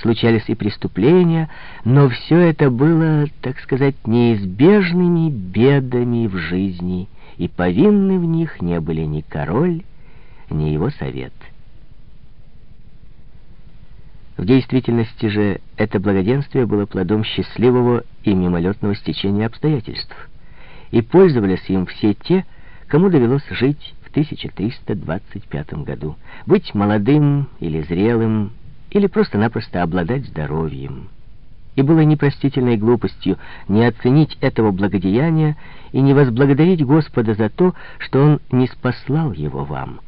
случались и преступления, но все это было, так сказать, неизбежными бедами в жизни, и повинны в них не были ни король, ни его совет. В действительности же это благоденствие было плодом счастливого и мимолетного стечения обстоятельств, и пользовались им все те, кому довелось жить в 1325 году, быть молодым или зрелым, или просто-напросто обладать здоровьем. И было непростительной глупостью не оценить этого благодеяния и не возблагодарить Господа за то, что Он не спаслал его вам.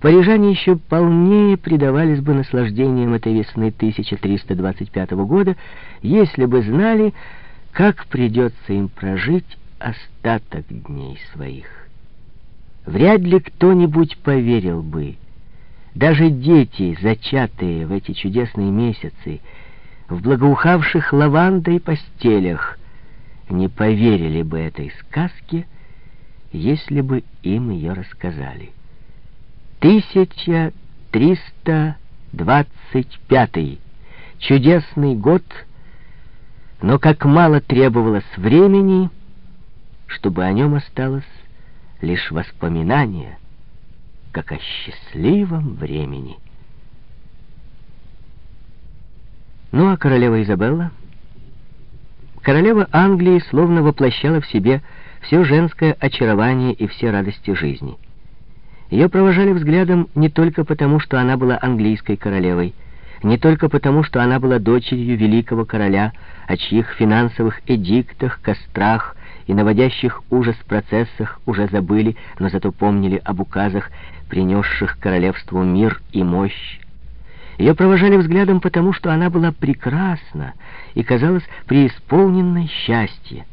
Парижане еще полнее предавались бы наслаждениям этой весны 1325 года, если бы знали, как придется им прожить остаток дней своих. Вряд ли кто-нибудь поверил бы, даже дети, зачатые в эти чудесные месяцы, в благоухавших лавандой постелях, не поверили бы этой сказке, если бы им ее рассказали. 1325 чудесный год, но как мало требовалось времени, чтобы о нем осталось лишь воспоминание — как о счастливом времени. Ну а королева Изабелла? Королева Англии словно воплощала в себе все женское очарование и все радости жизни. Ее провожали взглядом не только потому, что она была английской королевой, не только потому, что она была дочерью великого короля, о чьих финансовых эдиктах, кострах и наводящих ужас процессах уже забыли, но зато помнили об указах, принесших королевству мир и мощь. Ее провожали взглядом потому, что она была прекрасна и казалась преисполненной счастья.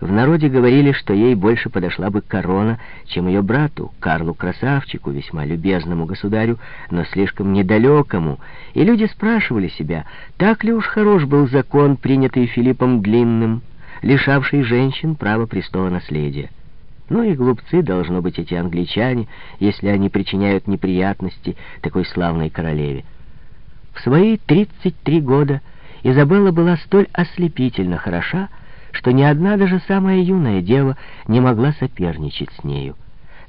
В народе говорили, что ей больше подошла бы корона, чем ее брату, Карлу Красавчику, весьма любезному государю, но слишком недалекому, и люди спрашивали себя, так ли уж хорош был закон, принятый Филиппом Длинным, лишавший женщин права престола наследия. Ну и глупцы, должно быть, эти англичане, если они причиняют неприятности такой славной королеве. В свои 33 года Изабелла была столь ослепительно хороша, что ни одна даже самая юная дева не могла соперничать с нею.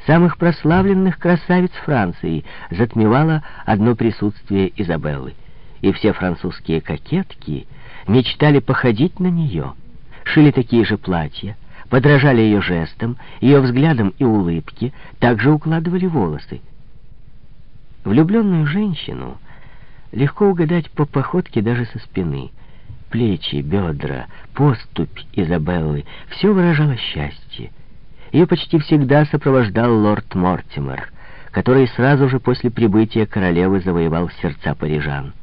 Самых прославленных красавиц Франции затмевало одно присутствие Изабеллы, и все французские кокетки мечтали походить на нее, шили такие же платья, подражали ее жестам, ее взглядам и улыбке, также укладывали волосы. Влюбленную женщину легко угадать по походке даже со спины. Плечи, бедра, поступь Изабеллы — все выражало счастье. Ее почти всегда сопровождал лорд Мортимер, который сразу же после прибытия королевы завоевал сердца парижан.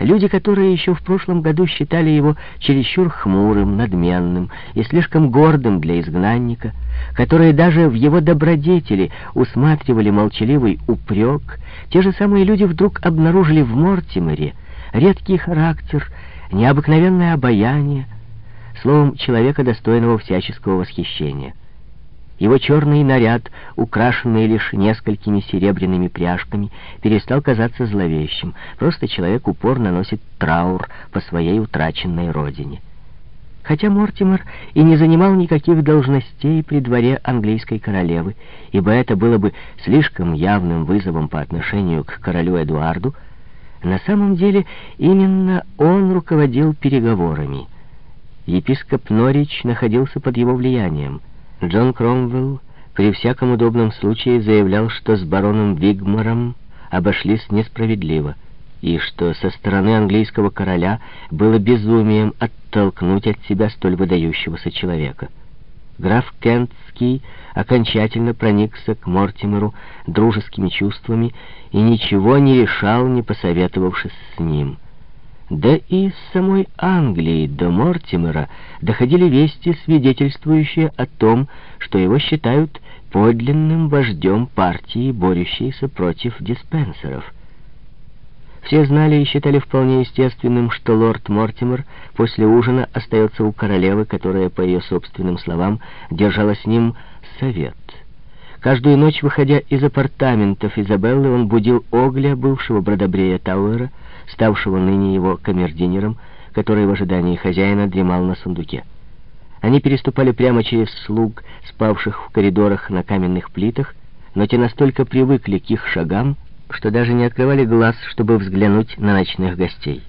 Люди, которые еще в прошлом году считали его чересчур хмурым, надменным и слишком гордым для изгнанника, которые даже в его добродетели усматривали молчаливый упрек, те же самые люди вдруг обнаружили в Мортимере редкий характер, необыкновенное обаяние, словом, человека, достойного всяческого восхищения. Его черный наряд, украшенный лишь несколькими серебряными пряжками, перестал казаться зловещим. Просто человек упорно носит траур по своей утраченной родине. Хотя Мортимер и не занимал никаких должностей при дворе английской королевы, ибо это было бы слишком явным вызовом по отношению к королю Эдуарду, на самом деле именно он руководил переговорами. Епископ Норич находился под его влиянием — Джон Кромвелл при всяком удобном случае заявлял, что с бароном Вигмором обошлись несправедливо, и что со стороны английского короля было безумием оттолкнуть от себя столь выдающегося человека. Граф Кентский окончательно проникся к Мортимеру дружескими чувствами и ничего не решал, не посоветовавшись с ним. Да и из самой Англии до Мортимера доходили вести, свидетельствующие о том, что его считают подлинным вождем партии, борющейся против диспенсеров. Все знали и считали вполне естественным, что лорд Мортимер после ужина остается у королевы, которая, по ее собственным словам, держала с ним совет. Каждую ночь, выходя из апартаментов Изабеллы, он будил Огля, бывшего бродобрея Тауэра, ставшего ныне его камердинером, который в ожидании хозяина дремал на сундуке. Они переступали прямо через слуг, спавших в коридорах на каменных плитах, но те настолько привыкли к их шагам, что даже не открывали глаз, чтобы взглянуть на ночных гостей.